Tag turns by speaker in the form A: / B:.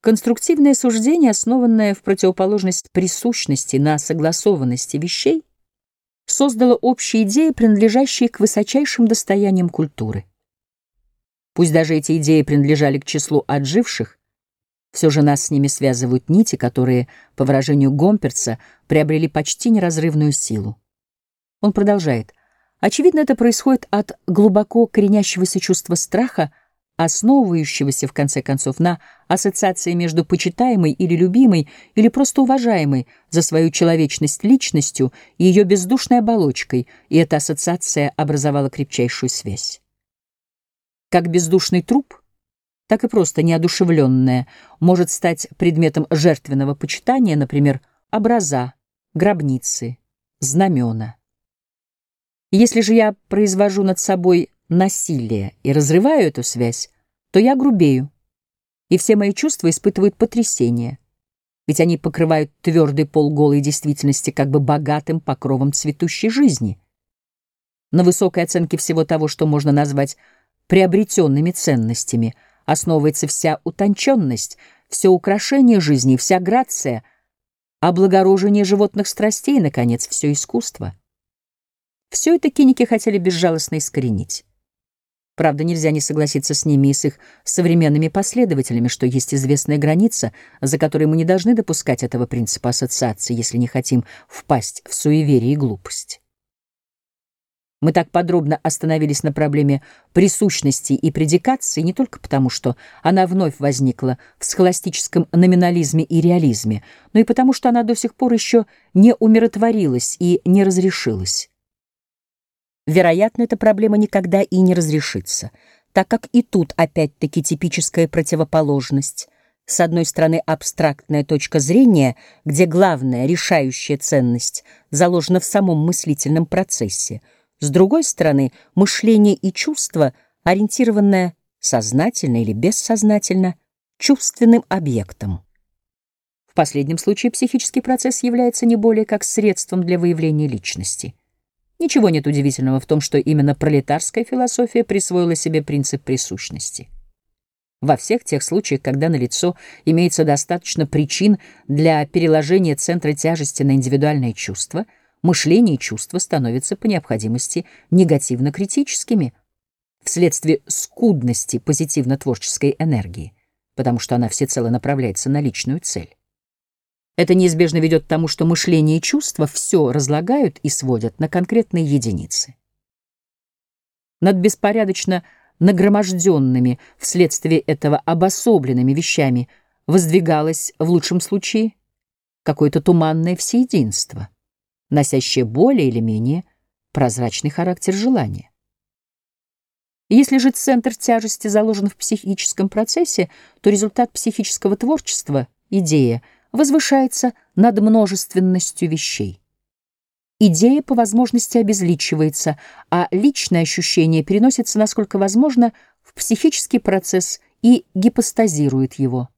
A: Конструктивное суждение, основанное в противоположность присущности на согласованности вещей, создало общие идеи, принадлежащие к высочайшим достояниям культуры. Пусть даже эти идеи принадлежали к числу отживших, все же нас с ними связывают нити, которые, по выражению Гомперца, приобрели почти неразрывную силу. Он продолжает. Очевидно, это происходит от глубоко коренящегося чувства страха, основывающегося, в конце концов, на ассоциации между почитаемой или любимой, или просто уважаемой за свою человечность личностью и ее бездушной оболочкой, и эта ассоциация образовала крепчайшую связь. Как бездушный труп, так и просто неодушевленное может стать предметом жертвенного почитания, например, образа, гробницы, знамена. Если же я произвожу над собой насилие и разрываю эту связь, то я грубею, и все мои чувства испытывают потрясение, ведь они покрывают твердый пол голой действительности как бы богатым покровом цветущей жизни. На высокой оценке всего того, что можно назвать приобретенными ценностями, основывается вся утонченность, все украшение жизни, вся грация, облагорожение животных страстей и, наконец, все искусство. Все это киники хотели безжалостно искоренить. Правда, нельзя не согласиться с ними и с их современными последователями, что есть известная граница, за которой мы не должны допускать этого принципа ассоциации, если не хотим впасть в суеверие и глупость. Мы так подробно остановились на проблеме присущности и предикации не только потому, что она вновь возникла в схоластическом номинализме и реализме, но и потому, что она до сих пор еще не умиротворилась и не разрешилась. Вероятно, эта проблема никогда и не разрешится, так как и тут опять-таки типическая противоположность. С одной стороны, абстрактная точка зрения, где главная решающая ценность заложена в самом мыслительном процессе. С другой стороны, мышление и чувство, ориентированное сознательно или бессознательно чувственным объектом. В последнем случае психический процесс является не более как средством для выявления личности. Ничего нет удивительного в том, что именно пролетарская философия присвоила себе принцип присущности. Во всех тех случаях, когда налицо имеется достаточно причин для переложения центра тяжести на индивидуальное чувство, мышление и чувства становятся по необходимости негативно-критическими вследствие скудности позитивно-творческой энергии, потому что она всецело направляется на личную цель. Это неизбежно ведет к тому, что мышление и чувства все разлагают и сводят на конкретные единицы. Над беспорядочно нагроможденными вследствие этого обособленными вещами воздвигалось, в лучшем случае, какое-то туманное всеединство, носящее более или менее прозрачный характер желания. Если же центр тяжести заложен в психическом процессе, то результат психического творчества, идея — возвышается над множественностью вещей. Идея по возможности обезличивается, а личное ощущение переносится, насколько возможно, в психический процесс и гипостазирует его.